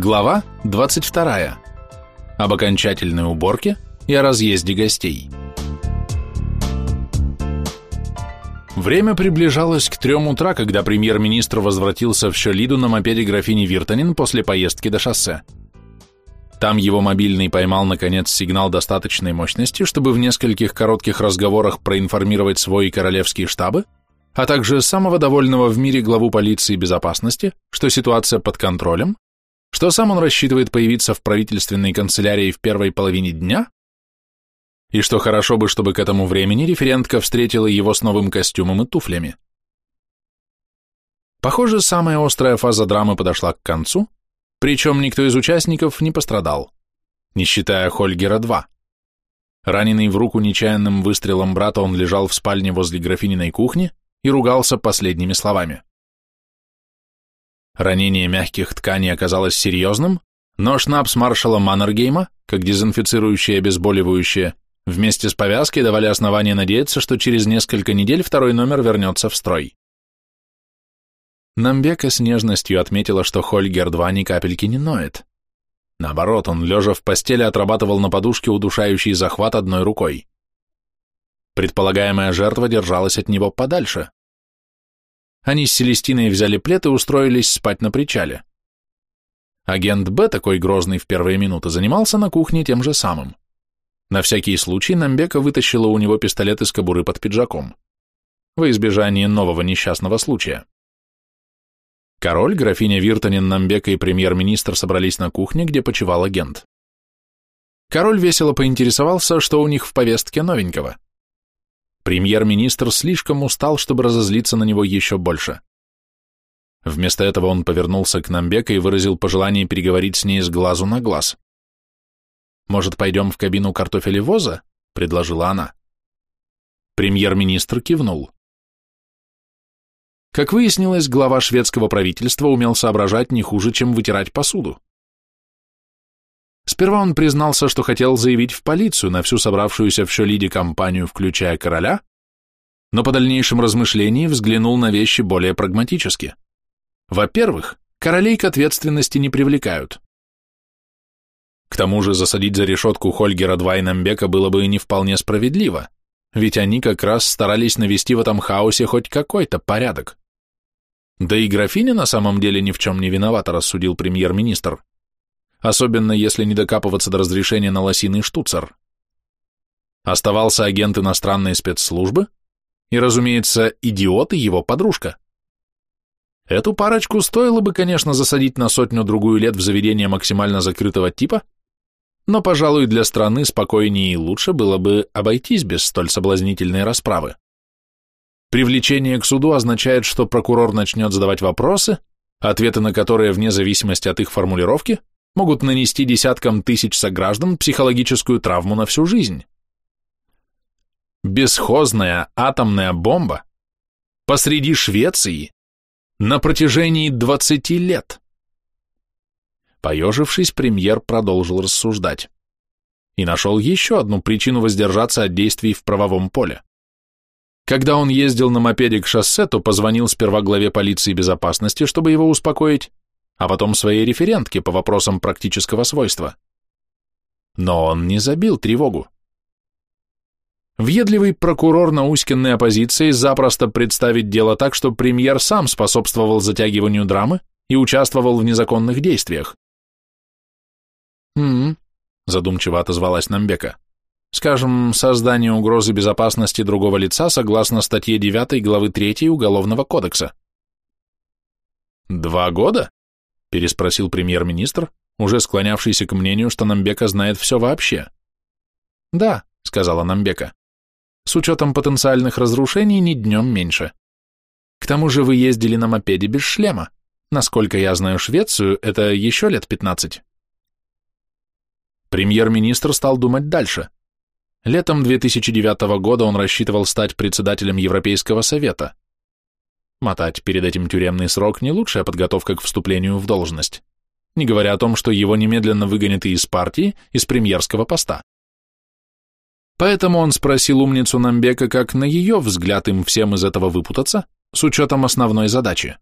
Глава 22. Об окончательной уборке и о разъезде гостей. Время приближалось к трем утра, когда премьер-министр возвратился в Шолиду на мопеде графини Виртанин после поездки до шоссе. Там его мобильный поймал, наконец, сигнал достаточной мощности, чтобы в нескольких коротких разговорах проинформировать свой королевские штабы, а также самого довольного в мире главу полиции безопасности, что ситуация под контролем, что сам он рассчитывает появиться в правительственной канцелярии в первой половине дня, и что хорошо бы, чтобы к этому времени референтка встретила его с новым костюмом и туфлями. Похоже, самая острая фаза драмы подошла к концу, причем никто из участников не пострадал, не считая Хольгера-2. Раненый в руку нечаянным выстрелом брата, он лежал в спальне возле графининой кухни и ругался последними словами. Ранение мягких тканей оказалось серьезным, но шнапс маршала Маннергейма, как дезинфицирующее и обезболивающее, вместе с повязкой давали основания надеяться, что через несколько недель второй номер вернется в строй. Намбека с нежностью отметила, что Хольгер-2 ни капельки не ноет. Наоборот, он, лежа в постели, отрабатывал на подушке удушающий захват одной рукой. Предполагаемая жертва держалась от него подальше. Они с Селестиной взяли плед и устроились спать на причале. Агент Б, такой грозный в первые минуты, занимался на кухне тем же самым. На всякий случай Намбека вытащила у него пистолет из кобуры под пиджаком. Во избежание нового несчастного случая. Король, графиня Виртанин, Намбека и премьер-министр собрались на кухне, где почевал агент. Король весело поинтересовался, что у них в повестке новенького. Премьер-министр слишком устал, чтобы разозлиться на него еще больше. Вместо этого он повернулся к Намбека и выразил пожелание переговорить с ней с глазу на глаз. «Может, пойдем в кабину картофелевоза?» — предложила она. Премьер-министр кивнул. Как выяснилось, глава шведского правительства умел соображать не хуже, чем вытирать посуду. Сперва он признался, что хотел заявить в полицию на всю собравшуюся в Шолиде компанию, включая короля, но по дальнейшем размышлении взглянул на вещи более прагматически. Во-первых, королей к ответственности не привлекают. К тому же засадить за решетку Хольгера Двайнамбека было бы и не вполне справедливо, ведь они как раз старались навести в этом хаосе хоть какой-то порядок. Да и графиня на самом деле ни в чем не виновата, рассудил премьер-министр особенно если не докапываться до разрешения на лосиный штуцер. Оставался агент иностранной спецслужбы и, разумеется, идиот и его подружка. Эту парочку стоило бы, конечно, засадить на сотню-другую лет в заведение максимально закрытого типа, но, пожалуй, для страны спокойнее и лучше было бы обойтись без столь соблазнительной расправы. Привлечение к суду означает, что прокурор начнет задавать вопросы, ответы на которые, вне зависимости от их формулировки, могут нанести десяткам тысяч сограждан психологическую травму на всю жизнь. Бесхозная атомная бомба посреди Швеции на протяжении 20 лет. Поежившись, премьер продолжил рассуждать и нашел еще одну причину воздержаться от действий в правовом поле. Когда он ездил на мопеде к шоссе, то позвонил сперва главе полиции безопасности, чтобы его успокоить, а потом своей референтке по вопросам практического свойства. Но он не забил тревогу. Въедливый прокурор науськенной оппозиции запросто представить дело так, что премьер сам способствовал затягиванию драмы и участвовал в незаконных действиях. «М-м», задумчиво отозвалась Намбека. «Скажем, создание угрозы безопасности другого лица согласно статье 9 главы 3 Уголовного кодекса». «Два года?» Переспросил премьер-министр, уже склонявшийся к мнению, что Намбека знает все вообще. «Да», — сказала Намбека, — «с учетом потенциальных разрушений ни днем меньше. К тому же вы ездили на мопеде без шлема. Насколько я знаю Швецию, это еще лет пятнадцать». Премьер-министр стал думать дальше. Летом 2009 года он рассчитывал стать председателем Европейского совета. Мотать перед этим тюремный срок не лучшая подготовка к вступлению в должность, не говоря о том, что его немедленно выгонят и из партии, из премьерского поста. Поэтому он спросил умницу Намбека, как на ее взгляд им всем из этого выпутаться, с учетом основной задачи.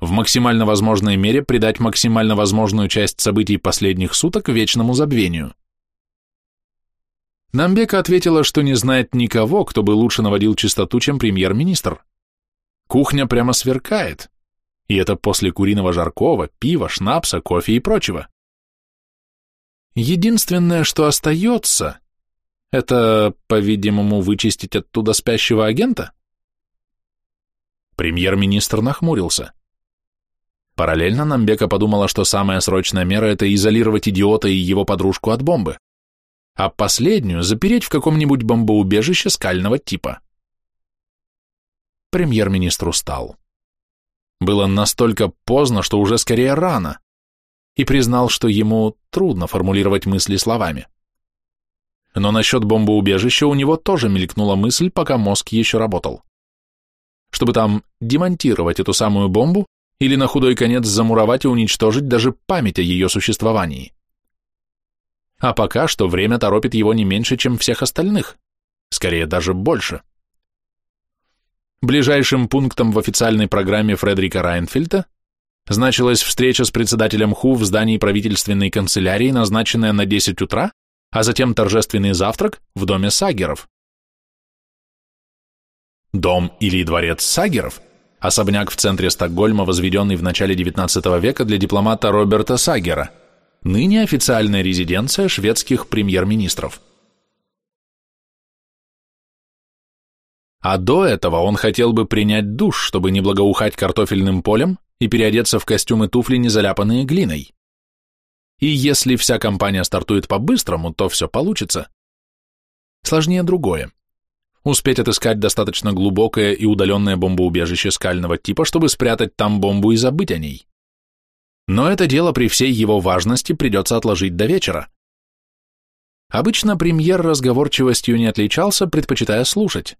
в максимально возможной мере придать максимально возможную часть событий последних суток вечному забвению. Намбека ответила, что не знает никого, кто бы лучше наводил чистоту, чем премьер-министр. Кухня прямо сверкает, и это после куриного жаркого, пива, шнапса, кофе и прочего. Единственное, что остается, это, по-видимому, вычистить оттуда спящего агента? Премьер-министр нахмурился. Параллельно Намбека подумала, что самая срочная мера – это изолировать идиота и его подружку от бомбы, а последнюю запереть в каком-нибудь бомбоубежище скального типа. Премьер-министр устал. Было настолько поздно, что уже скорее рано, и признал, что ему трудно формулировать мысли словами. Но насчет бомбоубежища у него тоже мелькнула мысль, пока мозг еще работал. Чтобы там демонтировать эту самую бомбу или на худой конец замуровать и уничтожить даже память о ее существовании. А пока что время торопит его не меньше, чем всех остальных, скорее даже больше. Ближайшим пунктом в официальной программе Фредерика Райнфельда значилась встреча с председателем ХУ в здании правительственной канцелярии, назначенная на 10 утра, а затем торжественный завтрак в доме Сагеров. Дом или дворец Сагеров – особняк в центре Стокгольма, возведенный в начале XIX века для дипломата Роберта Сагера, ныне официальная резиденция шведских премьер-министров. А до этого он хотел бы принять душ, чтобы не благоухать картофельным полем и переодеться в костюмы туфли, не заляпанные глиной. И если вся компания стартует по-быстрому, то все получится. Сложнее другое успеть отыскать достаточно глубокое и удаленное бомбоубежище скального типа, чтобы спрятать там бомбу и забыть о ней. Но это дело при всей его важности придется отложить до вечера. Обычно премьер разговорчивостью не отличался, предпочитая слушать.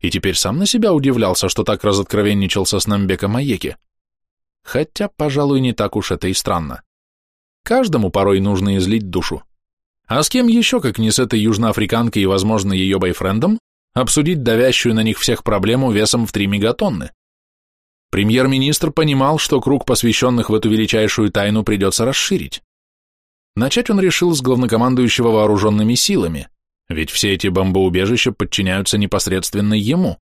И теперь сам на себя удивлялся, что так разоткровенничался с Намбеком Маеки. Хотя, пожалуй, не так уж это и странно. Каждому порой нужно излить душу. А с кем еще, как не с этой южноафриканкой и, возможно, ее бойфрендом, обсудить давящую на них всех проблему весом в 3 мегатонны. Премьер-министр понимал, что круг посвященных в эту величайшую тайну придется расширить. Начать он решил с главнокомандующего вооруженными силами, ведь все эти бомбоубежища подчиняются непосредственно ему.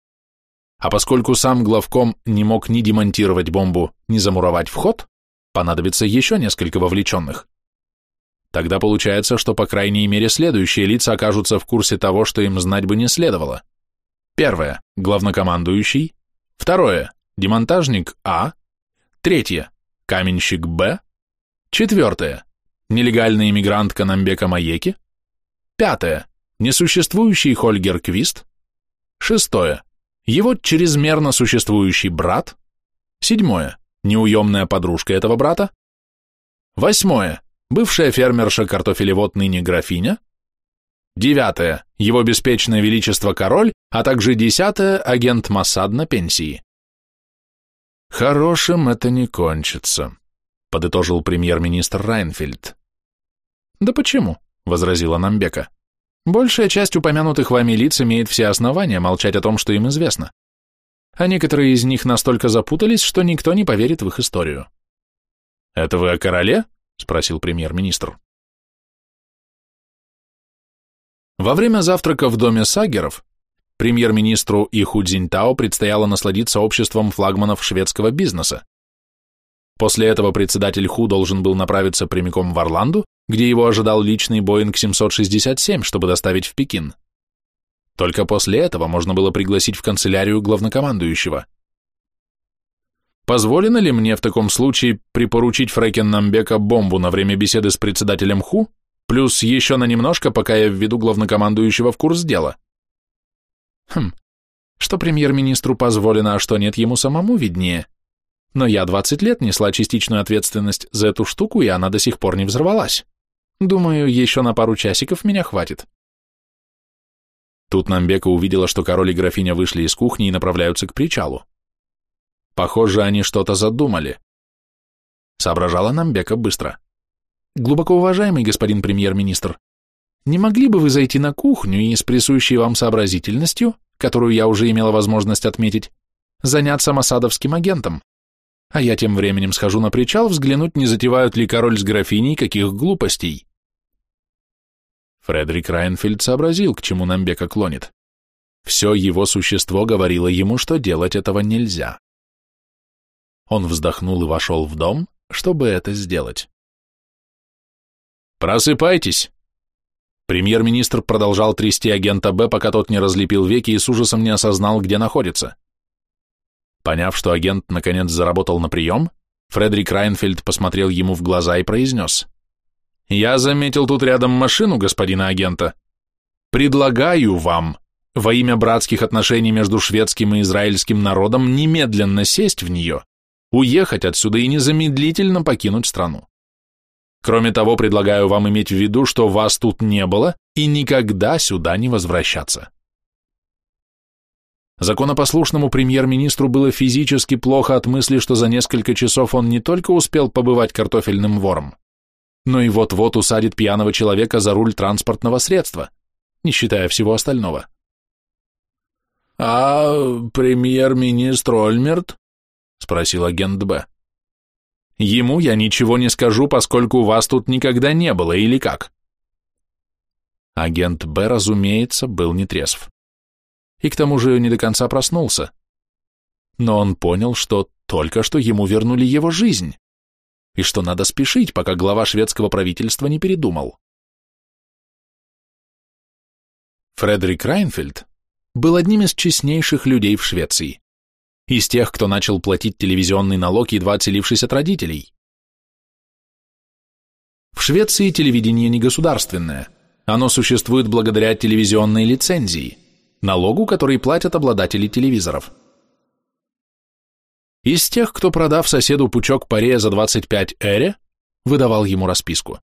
А поскольку сам главком не мог ни демонтировать бомбу, ни замуровать вход, понадобится еще несколько вовлеченных. Тогда получается, что по крайней мере следующие лица окажутся в курсе того, что им знать бы не следовало. Первое – главнокомандующий. Второе – демонтажник А. Третье – каменщик Б. Четвертое – нелегальный иммигрант Канамбека Маеки. Пятое – несуществующий Хольгер Квист. Шестое – его чрезмерно существующий брат. Седьмое – неуемная подружка этого брата. Восьмое – бывшая фермерша картофелевод ныне графиня, девятое – его беспечное величество король, а также десятое – агент Масад на пенсии. «Хорошим это не кончится», – подытожил премьер-министр Райнфельд. «Да почему?» – возразила Намбека. «Большая часть упомянутых вами лиц имеет все основания молчать о том, что им известно. А некоторые из них настолько запутались, что никто не поверит в их историю». «Это вы о короле?» — спросил премьер-министр. Во время завтрака в доме Сагеров премьер-министру и Худзиньтао предстояло насладиться обществом флагманов шведского бизнеса. После этого председатель Ху должен был направиться прямиком в Орланду, где его ожидал личный Боинг 767, чтобы доставить в Пекин. Только после этого можно было пригласить в канцелярию главнокомандующего – Позволено ли мне в таком случае припоручить Фрэкен Намбека бомбу на время беседы с председателем ХУ, плюс еще на немножко, пока я введу главнокомандующего в курс дела? Хм, что премьер-министру позволено, а что нет, ему самому виднее. Но я 20 лет несла частичную ответственность за эту штуку, и она до сих пор не взорвалась. Думаю, еще на пару часиков меня хватит. Тут Намбека увидела, что король и графиня вышли из кухни и направляются к причалу. Похоже, они что-то задумали. Соображала Намбека быстро. Глубоко уважаемый господин премьер-министр, не могли бы вы зайти на кухню и с присущей вам сообразительностью, которую я уже имела возможность отметить, заняться масадовским агентом? А я тем временем схожу на причал взглянуть, не затевают ли король с графиней каких глупостей. Фредерик Райнфельд сообразил, к чему Намбека клонит. Все его существо говорило ему, что делать этого нельзя. Он вздохнул и вошел в дом, чтобы это сделать. «Просыпайтесь!» Премьер-министр продолжал трясти агента Б, пока тот не разлепил веки и с ужасом не осознал, где находится. Поняв, что агент наконец заработал на прием, Фредерик Райнфельд посмотрел ему в глаза и произнес. «Я заметил тут рядом машину господина агента. Предлагаю вам, во имя братских отношений между шведским и израильским народом, немедленно сесть в нее, уехать отсюда и незамедлительно покинуть страну. Кроме того, предлагаю вам иметь в виду, что вас тут не было и никогда сюда не возвращаться. Законопослушному премьер-министру было физически плохо от мысли, что за несколько часов он не только успел побывать картофельным вором, но и вот-вот усадит пьяного человека за руль транспортного средства, не считая всего остального. «А премьер-министр Ольмерт?» — спросил агент Б. Ему я ничего не скажу, поскольку вас тут никогда не было, или как? Агент Б, разумеется, был нетрезв. И к тому же не до конца проснулся. Но он понял, что только что ему вернули его жизнь, и что надо спешить, пока глава шведского правительства не передумал. Фредерик Райнфельд был одним из честнейших людей в Швеции из тех, кто начал платить телевизионный налог, едва отселившись от родителей. В Швеции телевидение не государственное. Оно существует благодаря телевизионной лицензии, налогу, который платят обладатели телевизоров. Из тех, кто, продав соседу пучок парея за 25 эре, выдавал ему расписку.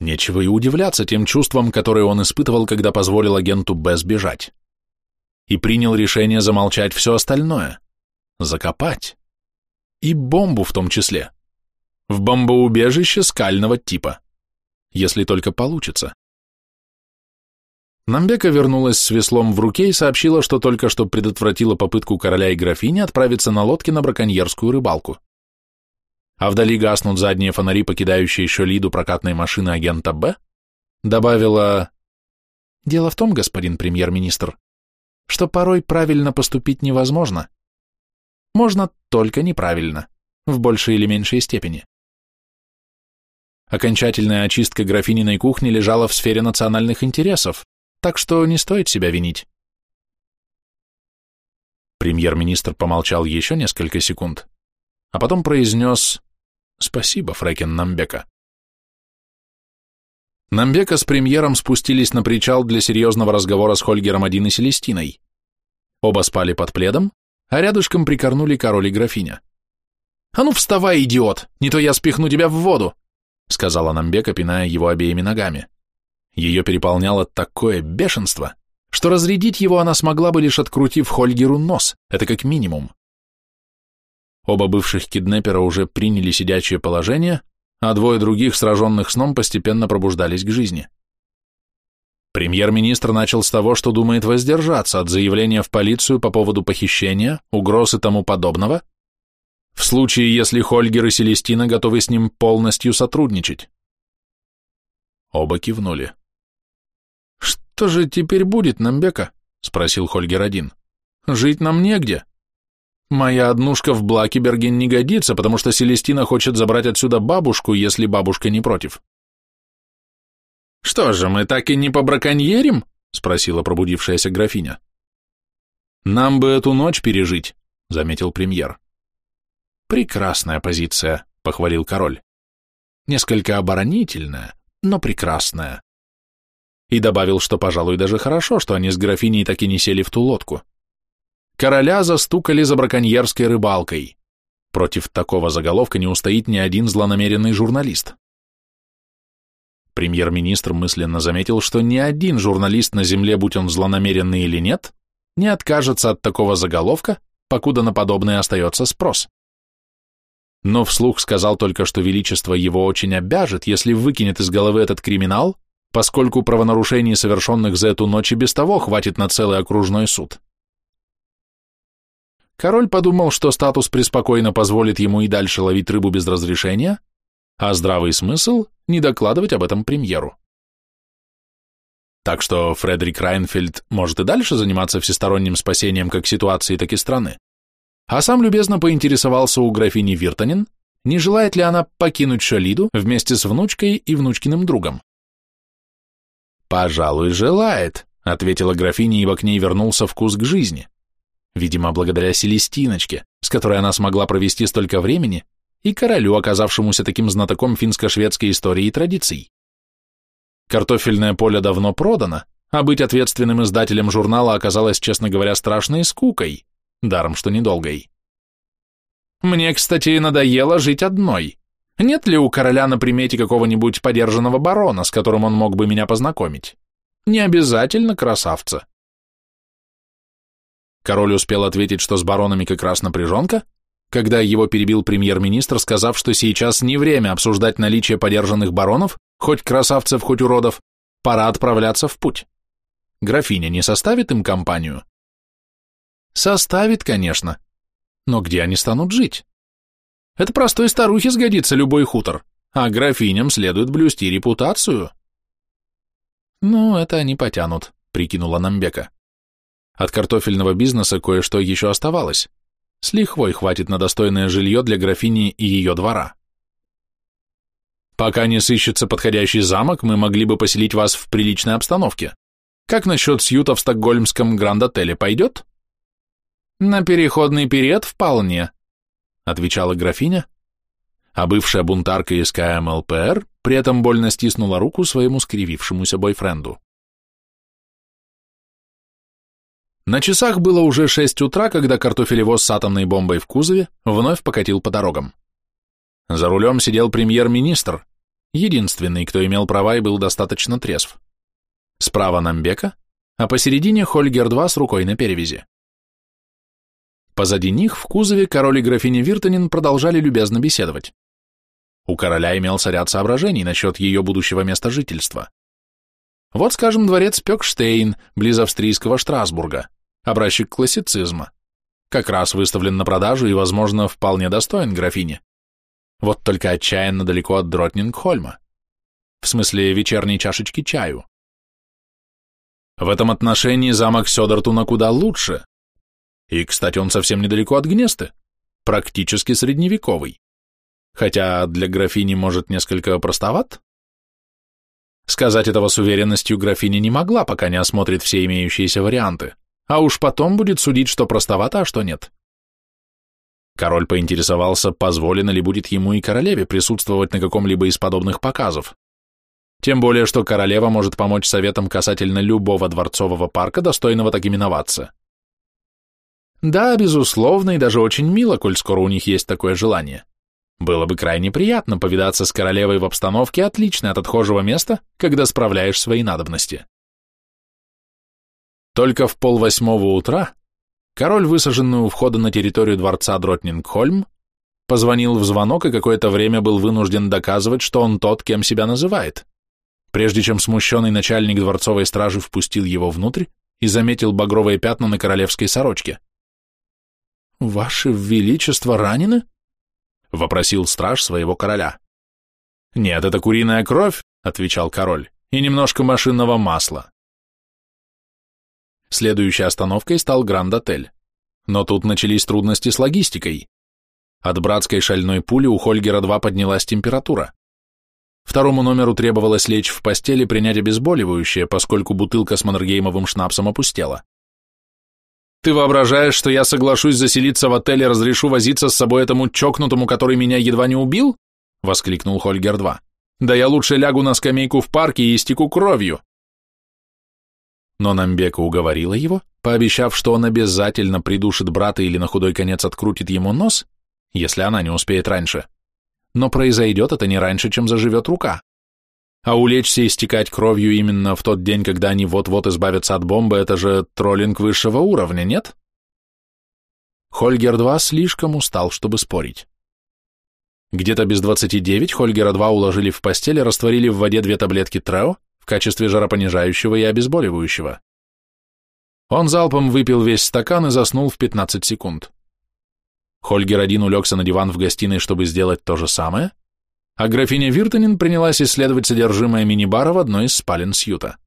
Нечего и удивляться тем чувствам, которые он испытывал, когда позволил агенту Б сбежать и принял решение замолчать все остальное, закопать. И бомбу в том числе. В бомбоубежище скального типа. Если только получится. Намбека вернулась с веслом в руке и сообщила, что только что предотвратила попытку короля и графини отправиться на лодке на браконьерскую рыбалку. А вдали гаснут задние фонари, покидающие еще лиду прокатной машины агента Б, добавила «Дело в том, господин премьер-министр, что порой правильно поступить невозможно. Можно только неправильно, в большей или меньшей степени. Окончательная очистка графининой кухни лежала в сфере национальных интересов, так что не стоит себя винить. Премьер-министр помолчал еще несколько секунд, а потом произнес «Спасибо, Фрекен Намбека». Намбека с премьером спустились на причал для серьезного разговора с Хольгером один и Селестиной. Оба спали под пледом, а рядышком прикорнули король и графиня. «А ну вставай, идиот, не то я спихну тебя в воду!» сказала Намбека, пиная его обеими ногами. Ее переполняло такое бешенство, что разрядить его она смогла бы, лишь открутив Хольгеру нос, это как минимум. Оба бывших киднепера уже приняли сидячее положение, а двое других, сраженных сном, постепенно пробуждались к жизни. Премьер-министр начал с того, что думает воздержаться от заявления в полицию по поводу похищения, угроз и тому подобного, в случае, если Хольгер и Селестина готовы с ним полностью сотрудничать. Оба кивнули. «Что же теперь будет, Намбека?» — спросил Хольгер один. «Жить нам негде. Моя однушка в Блакиберге не годится, потому что Селестина хочет забрать отсюда бабушку, если бабушка не против». «Что же, мы так и не побраконьерим?» — спросила пробудившаяся графиня. «Нам бы эту ночь пережить», — заметил премьер. «Прекрасная позиция», — похвалил король. «Несколько оборонительная, но прекрасная». И добавил, что, пожалуй, даже хорошо, что они с графиней так и не сели в ту лодку. Короля застукали за браконьерской рыбалкой. Против такого заголовка не устоит ни один злонамеренный журналист. Премьер-министр мысленно заметил, что ни один журналист на Земле, будь он злонамеренный или нет, не откажется от такого заголовка, покуда на подобное остается спрос. Но вслух сказал только, что величество его очень обяжет, если выкинет из головы этот криминал, поскольку правонарушений, совершенных за эту ночь, и без того хватит на целый окружной суд. король подумал, что статус преспокойно позволит ему и дальше ловить рыбу без разрешения, а здравый смысл – не докладывать об этом премьеру. Так что Фредерик Райнфельд может и дальше заниматься всесторонним спасением как ситуации, так и страны. А сам любезно поинтересовался у графини Виртанин, не желает ли она покинуть Шалиду вместе с внучкой и внучкиным другом. «Пожалуй, желает», — ответила графиня, ибо к ней вернулся вкус к жизни. Видимо, благодаря Селестиночке, с которой она смогла провести столько времени, и королю, оказавшемуся таким знатоком финско-шведской истории и традиций. Картофельное поле давно продано, а быть ответственным издателем журнала оказалось, честно говоря, страшной скукой, даром что недолгой. Мне, кстати, надоело жить одной. Нет ли у короля на примете какого-нибудь подержанного барона, с которым он мог бы меня познакомить? Не обязательно красавца. Король успел ответить, что с баронами как раз напряженка, когда его перебил премьер-министр, сказав, что сейчас не время обсуждать наличие подержанных баронов, хоть красавцев, хоть уродов, пора отправляться в путь. Графиня не составит им компанию? Составит, конечно. Но где они станут жить? Это простой старухе сгодится любой хутор, а графиням следует блюсти репутацию. Ну, это они потянут, прикинула Намбека. От картофельного бизнеса кое-что еще оставалось. С лихвой хватит на достойное жилье для графини и ее двора. Пока не сыщется подходящий замок, мы могли бы поселить вас в приличной обстановке. Как насчет сьюта в стокгольмском гранд-отеле пойдет? На переходный период вполне, отвечала графиня, а бывшая бунтарка из КМЛПР при этом больно стиснула руку своему скривившемуся бойфренду. На часах было уже шесть утра, когда картофелевоз с атомной бомбой в кузове вновь покатил по дорогам. За рулем сидел премьер-министр, единственный, кто имел права и был достаточно трезв. Справа Намбека, а посередине Хольгер-2 с рукой на перевязи. Позади них в кузове король и графиня Виртанин продолжали любезно беседовать. У короля имелся ряд соображений насчет ее будущего места жительства. Вот, скажем, дворец Пёкштейн, близ австрийского Штрасбурга, образчик классицизма. Как раз выставлен на продажу и, возможно, вполне достоин графини. Вот только отчаянно далеко от Дротнингхольма. В смысле вечерней чашечки чаю. В этом отношении замок Сёдертуна куда лучше. И, кстати, он совсем недалеко от Гнесты, практически средневековый. Хотя для графини, может, несколько простоват? Сказать этого с уверенностью графиня не могла, пока не осмотрит все имеющиеся варианты, а уж потом будет судить, что простовато, а что нет. Король поинтересовался, позволено ли будет ему и королеве присутствовать на каком-либо из подобных показов. Тем более, что королева может помочь советам касательно любого дворцового парка, достойного так именоваться. Да, безусловно, и даже очень мило, коль скоро у них есть такое желание. Было бы крайне приятно повидаться с королевой в обстановке, отличной от отхожего места, когда справляешь свои надобности. Только в полвосьмого утра Король, высаженный у входа на территорию дворца Дротнингхольм, позвонил в звонок и какое-то время был вынужден доказывать, что он тот, кем себя называет, прежде чем смущенный начальник дворцовой стражи впустил его внутрь и заметил багровые пятна на королевской сорочке. «Ваше Величество ранены?» — вопросил страж своего короля. «Нет, это куриная кровь», — отвечал король, — «и немножко машинного масла. Следующей остановкой стал Гранд-отель. Но тут начались трудности с логистикой. От братской шальной пули у Хольгера-2 поднялась температура. Второму номеру требовалось лечь в постели принять обезболивающее, поскольку бутылка с Маннергеймовым шнапсом опустела. «Ты воображаешь, что я соглашусь заселиться в отель и разрешу возиться с собой этому чокнутому, который меня едва не убил?» — воскликнул Хольгер-2. «Да я лучше лягу на скамейку в парке и истеку кровью но Намбека уговорила его, пообещав, что он обязательно придушит брата или на худой конец открутит ему нос, если она не успеет раньше. Но произойдет это не раньше, чем заживет рука. А улечься и стекать кровью именно в тот день, когда они вот-вот избавятся от бомбы, это же троллинг высшего уровня, нет? Хольгер-2 слишком устал, чтобы спорить. Где-то без 29 Хольгера-2 уложили в постель и растворили в воде две таблетки Трео, в качестве жаропонижающего и обезболивающего. Он залпом выпил весь стакан и заснул в 15 секунд. Хольгер один улегся на диван в гостиной, чтобы сделать то же самое, а графиня Виртанин принялась исследовать содержимое мини-бара в одной из спален Сьюта.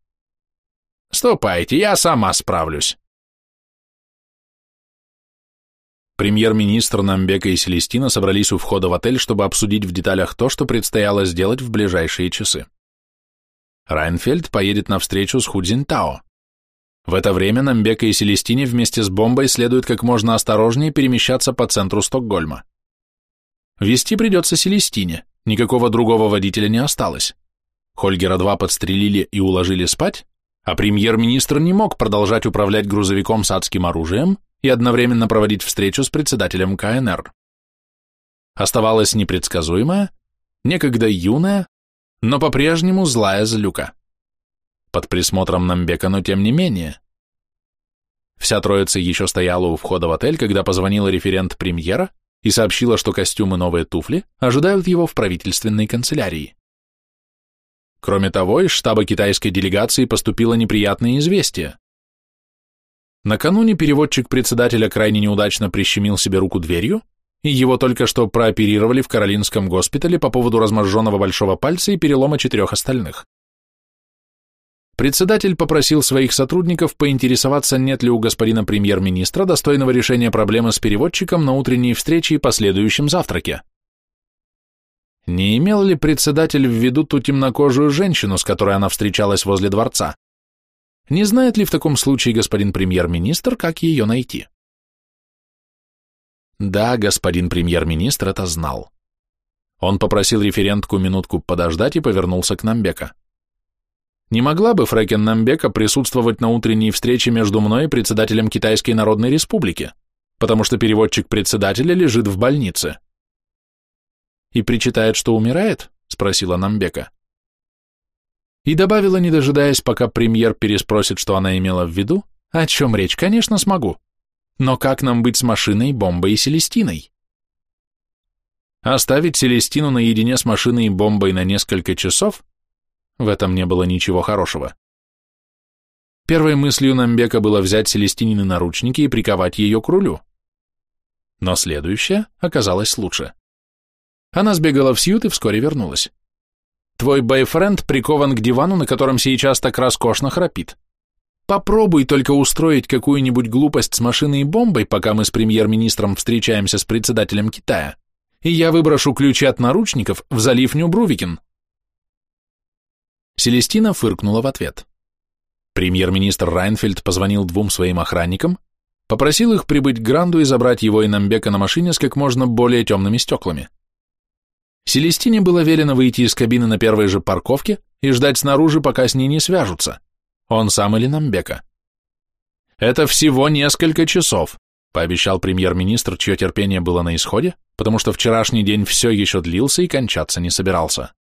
«Ступайте, я сама справлюсь». Премьер-министр Намбека и Селестина собрались у входа в отель, чтобы обсудить в деталях то, что предстояло сделать в ближайшие часы. Райнфельд поедет на встречу с Худзинтао. В это время Намбека и Селестине вместе с бомбой следует как можно осторожнее перемещаться по центру Стокгольма. Вести придется Селестине, никакого другого водителя не осталось. Хольгера-2 подстрелили и уложили спать, а премьер-министр не мог продолжать управлять грузовиком с адским оружием, и одновременно проводить встречу с председателем КНР. Оставалась непредсказуемая, некогда юная, но по-прежнему злая злюка. Под присмотром Намбека, но тем не менее. Вся троица еще стояла у входа в отель, когда позвонила референт премьера и сообщила, что костюмы новые туфли ожидают его в правительственной канцелярии. Кроме того, из штаба китайской делегации поступило неприятное известие. Накануне переводчик председателя крайне неудачно прищемил себе руку дверью, и его только что прооперировали в Каролинском госпитале по поводу разможженного большого пальца и перелома четырех остальных. Председатель попросил своих сотрудников поинтересоваться, нет ли у господина премьер-министра достойного решения проблемы с переводчиком на утренней встрече и последующем завтраке. Не имел ли председатель в виду ту темнокожую женщину, с которой она встречалась возле дворца? Не знает ли в таком случае господин премьер-министр, как ее найти? Да, господин премьер-министр это знал. Он попросил референтку минутку подождать и повернулся к Намбека. Не могла бы Фрекен Намбека присутствовать на утренней встрече между мной и председателем Китайской Народной Республики, потому что переводчик председателя лежит в больнице. И причитает, что умирает? Спросила Намбека и добавила, не дожидаясь, пока премьер переспросит, что она имела в виду, о чем речь, конечно, смогу. Но как нам быть с машиной, бомбой и Селестиной? Оставить Селестину наедине с машиной и бомбой на несколько часов? В этом не было ничего хорошего. Первой мыслью Намбека было взять Селестинины наручники и приковать ее к рулю. Но следующая оказалась лучше. Она сбегала в Сьют и вскоре вернулась. Твой бойфренд прикован к дивану, на котором сейчас так роскошно храпит. Попробуй только устроить какую-нибудь глупость с машиной и бомбой, пока мы с премьер-министром встречаемся с председателем Китая, и я выброшу ключи от наручников в залив Нью-Брувикин. Селестина фыркнула в ответ. Премьер-министр Райнфельд позвонил двум своим охранникам, попросил их прибыть к Гранду и забрать его и Намбека на машине с как можно более темными стеклами. Селестине было велено выйти из кабины на первой же парковке и ждать снаружи, пока с ней не свяжутся. Он сам или Намбека. «Это всего несколько часов», — пообещал премьер-министр, чье терпение было на исходе, потому что вчерашний день все еще длился и кончаться не собирался.